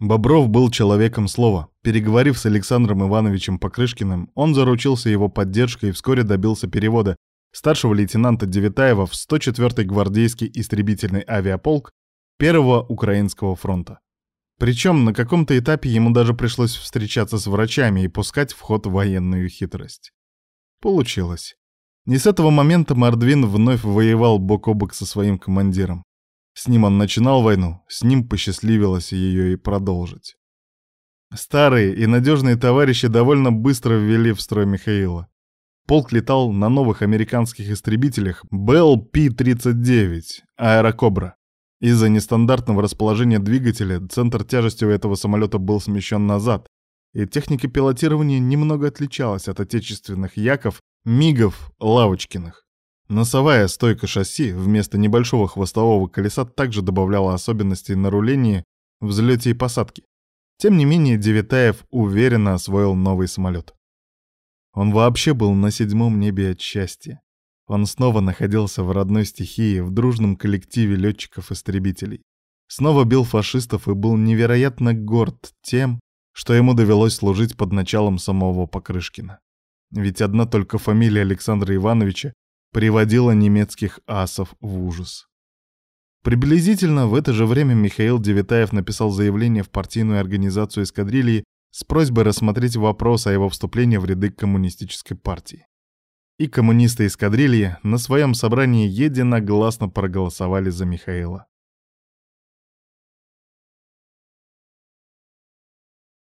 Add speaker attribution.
Speaker 1: Бобров был человеком слова. Переговорив с Александром Ивановичем Покрышкиным, он заручился его поддержкой и вскоре добился перевода старшего лейтенанта Девятаева в 104-й гвардейский истребительный авиаполк Первого Украинского фронта. Причем на каком-то этапе ему даже пришлось встречаться с врачами и пускать в ход военную хитрость. Получилось. Не с этого момента Мордвин вновь воевал бок о бок со своим командиром. С ним он начинал войну, с ним посчастливилось ее и продолжить. Старые и надежные товарищи довольно быстро ввели в строй Михаила. Полк летал на новых американских истребителях Bell P-39 «Аэрокобра». Из-за нестандартного расположения двигателя центр тяжести у этого самолета был смещен назад, и техника пилотирования немного отличалась от отечественных Яков, Мигов, Лавочкиных. Носовая стойка шасси вместо небольшого хвостового колеса также добавляла особенностей на рулении, взлете и посадке. Тем не менее, Девятаев уверенно освоил новый самолет. Он вообще был на седьмом небе от счастья. Он снова находился в родной стихии, в дружном коллективе летчиков-истребителей. Снова бил фашистов и был невероятно горд тем, что ему довелось служить под началом самого Покрышкина. Ведь одна только фамилия Александра Ивановича приводила немецких асов в ужас. Приблизительно в это же время Михаил Девятаев написал заявление в партийную организацию эскадрильи с просьбой рассмотреть вопрос о его вступлении в ряды коммунистической партии. И коммунисты эскадрильи на своем собрании единогласно проголосовали за Михаила.